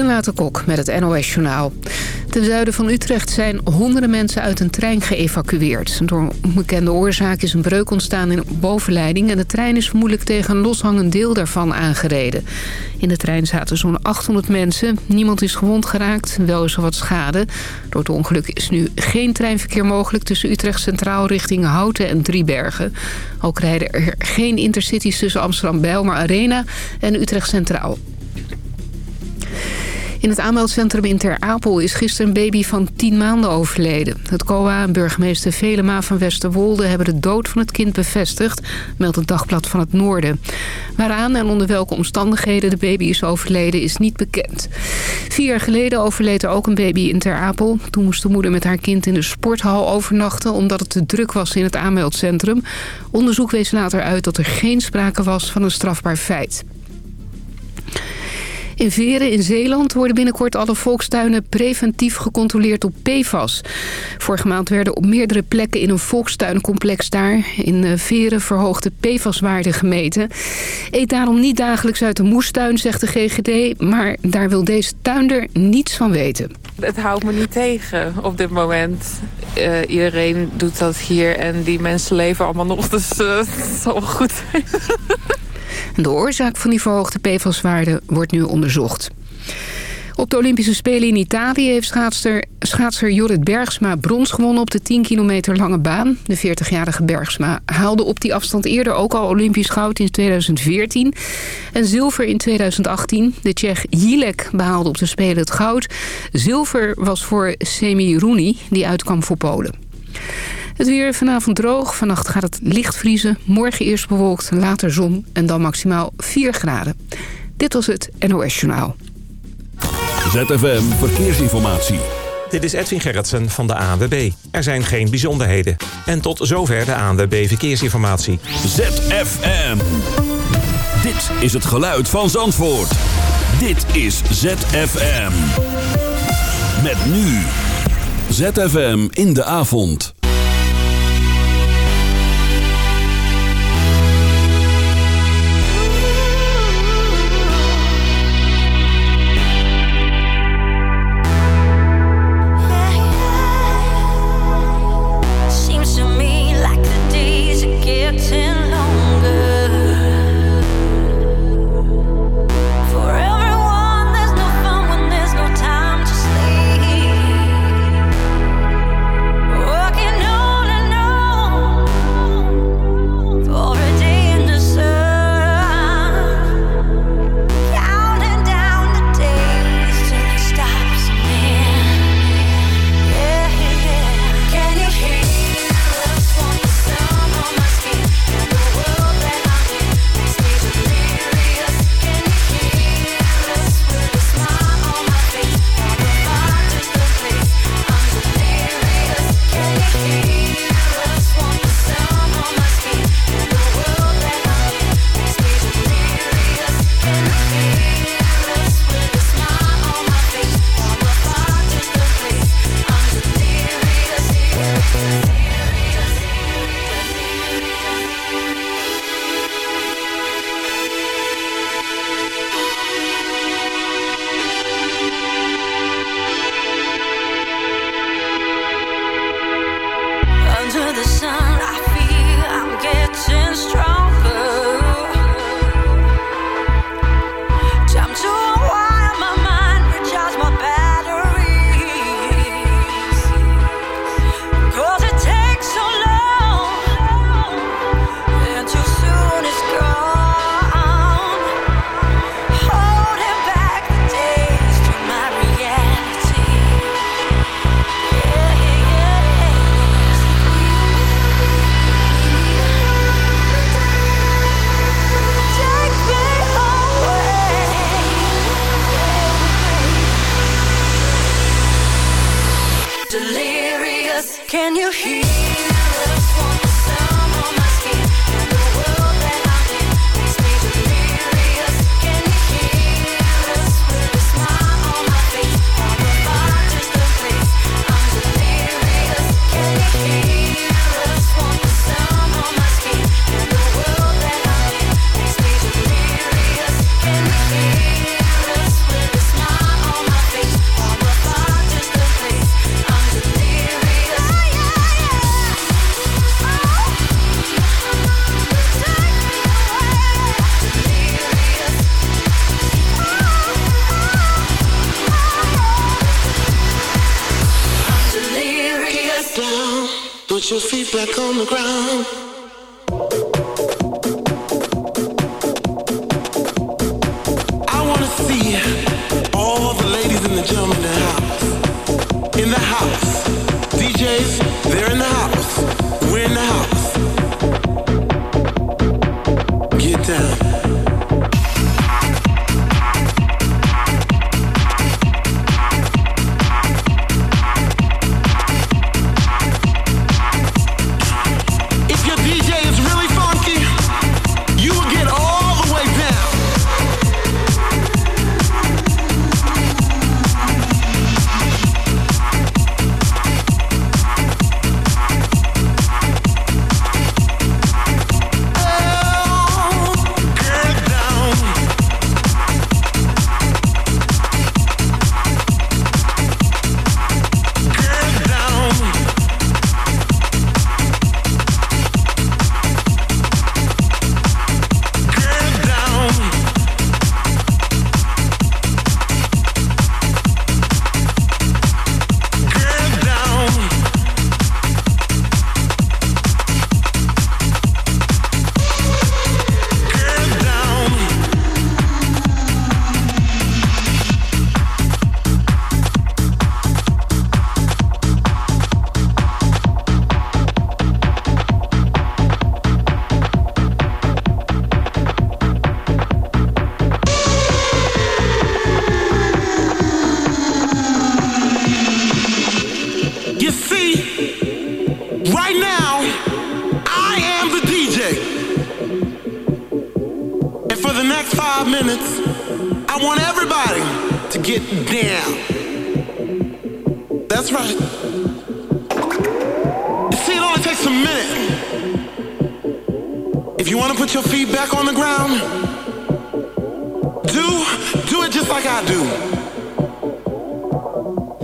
Renate Kok met het NOS Journaal. Ten zuiden van Utrecht zijn honderden mensen uit een trein geëvacueerd. Door onbekende oorzaak is een breuk ontstaan in een bovenleiding... en de trein is vermoedelijk tegen een loshangend deel daarvan aangereden. In de trein zaten zo'n 800 mensen. Niemand is gewond geraakt, wel is er wat schade. Door het ongeluk is nu geen treinverkeer mogelijk... tussen Utrecht Centraal richting Houten en Driebergen. Ook rijden er geen intercities tussen Amsterdam-Bijlmer Arena en Utrecht Centraal. In het aanmeldcentrum in Ter Apel is gisteren een baby van 10 maanden overleden. Het COA en burgemeester Velema van Westerwolde hebben de dood van het kind bevestigd, meldt het Dagblad van het Noorden. Waaraan en onder welke omstandigheden de baby is overleden is niet bekend. Vier jaar geleden overleed er ook een baby in Ter Apel. Toen moest de moeder met haar kind in de sporthal overnachten omdat het te druk was in het aanmeldcentrum. Onderzoek wees later uit dat er geen sprake was van een strafbaar feit. In Veren in Zeeland worden binnenkort alle volkstuinen preventief gecontroleerd op PFAS. Vorige maand werden op meerdere plekken in een volkstuincomplex daar in eh, Veren verhoogde PFAS-waarden gemeten. Eet daarom niet dagelijks uit de moestuin, zegt de GGD, maar daar wil deze tuinder niets van weten. Het houdt me niet tegen op dit moment. Uh, iedereen doet dat hier en die mensen leven allemaal nog, dus uh, het zal goed zijn. De oorzaak van die verhoogde PFAS-waarde wordt nu onderzocht. Op de Olympische Spelen in Italië heeft schaatser, schaatser Bergsma brons gewonnen op de 10 kilometer lange baan. De 40-jarige Bergsma haalde op die afstand eerder ook al Olympisch goud in 2014 en zilver in 2018. De Tsjech Jilek behaalde op de Spelen het goud. Zilver was voor Semi Rooney, die uitkwam voor Polen. Het weer vanavond droog. Vannacht gaat het licht vriezen. Morgen eerst bewolkt, later zon en dan maximaal 4 graden. Dit was het NOS Journaal. ZFM Verkeersinformatie. Dit is Edwin Gerritsen van de ANWB. Er zijn geen bijzonderheden. En tot zover de ANWB Verkeersinformatie. ZFM. Dit is het geluid van Zandvoort. Dit is ZFM. Met nu. ZFM in de avond.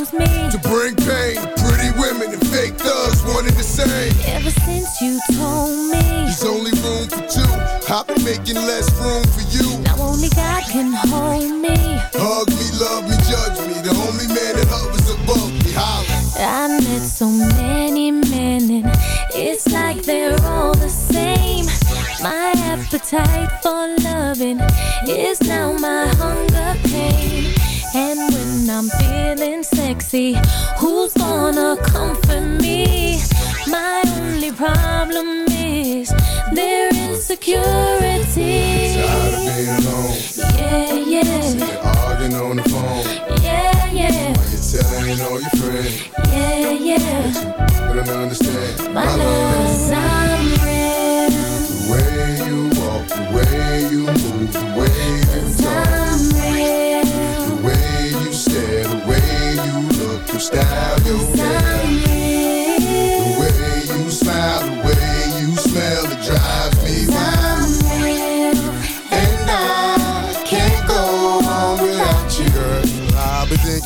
choose me. To bring pain pretty women and fake thugs wanted the same. Ever since you told me. There's only room for two. I've been making less room for you. Now only God can hold me. Hug me, love me, judge me. The only man that hovers above me. Holler I met so many men and It's like they're all the same. My appetite for loving Is now my hunger. Sexy, who's gonna comfort me? My only problem is their insecurity. Tired of being alone. Yeah, yeah, Been arguing on the phone. yeah, yeah, You're telling all your friends. yeah, yeah. But I don't understand. My love's I'm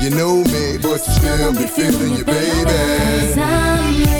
you know me, but you still be feeling your baby. I'm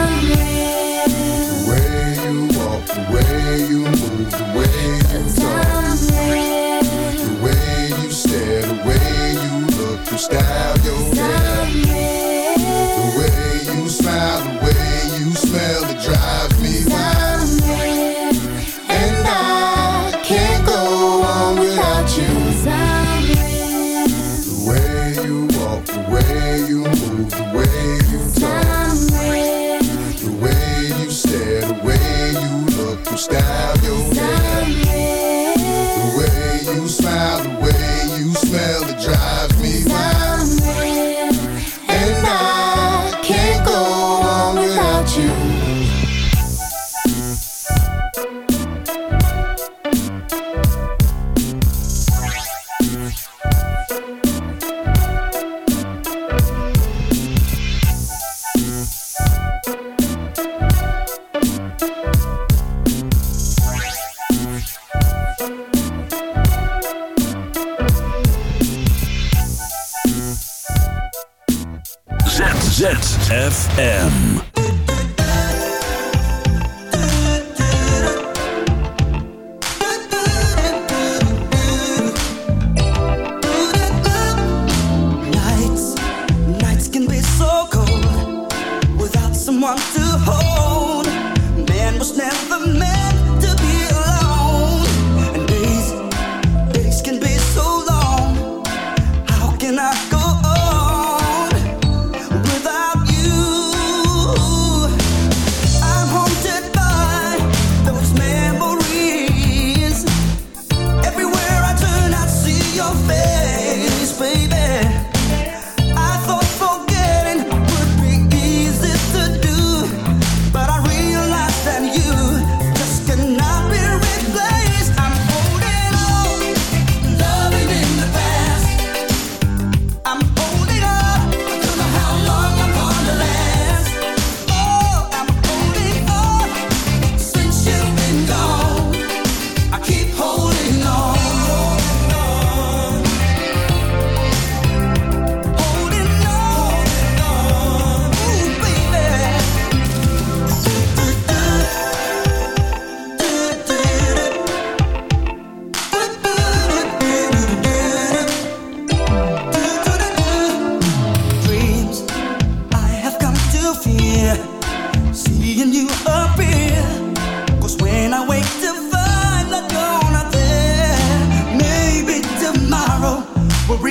ZFM.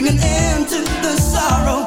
bring an end to the sorrow.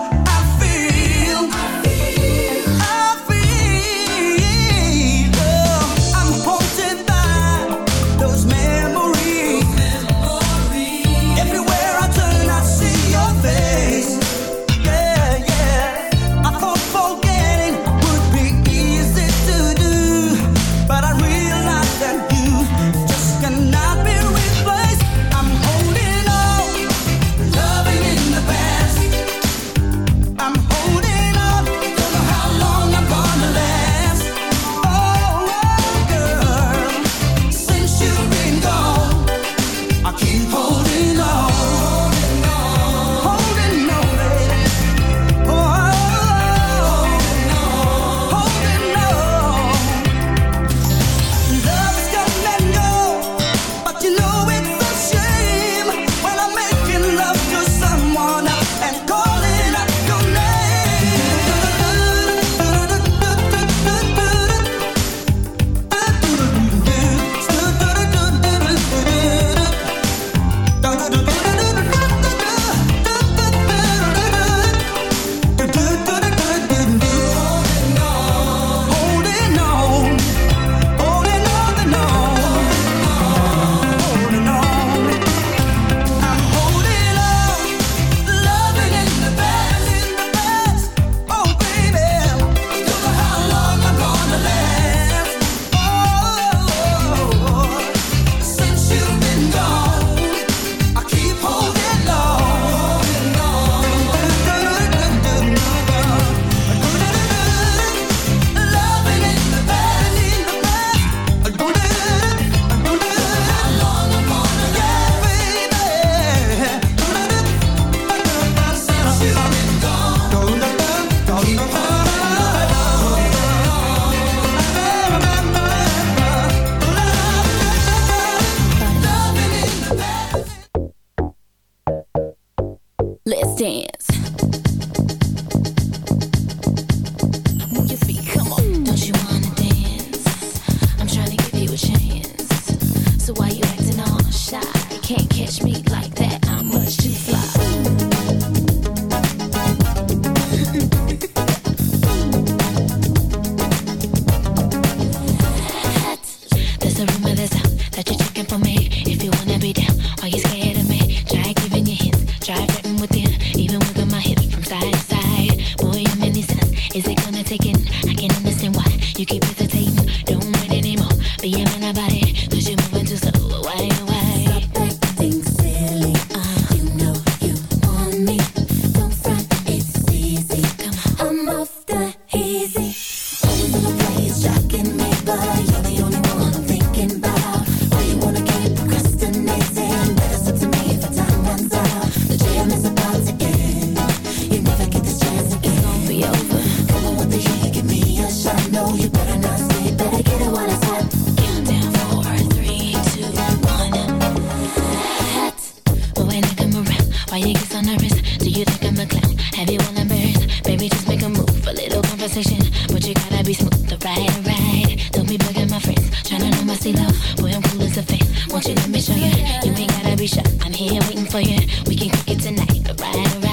waiting for you. We can kick it tonight, right? right.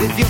Can you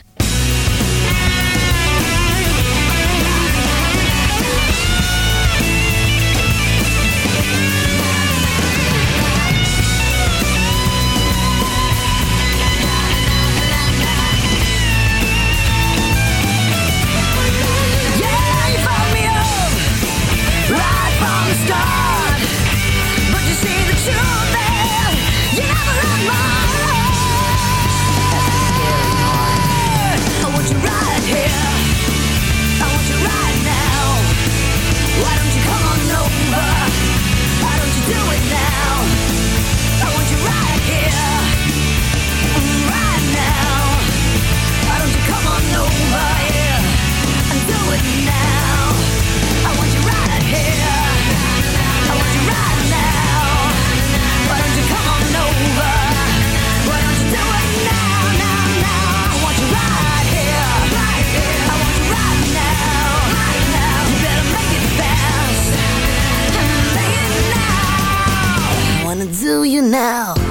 Do you now.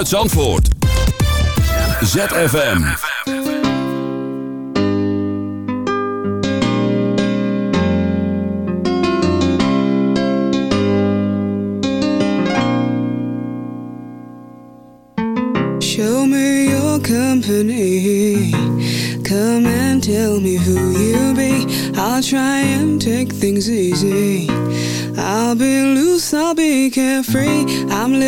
Vanuit Zandvoort. ZFM. Show me your company. Come and tell me who you be. I'll try and take things easy. I'll be loose, I'll be carefree.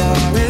places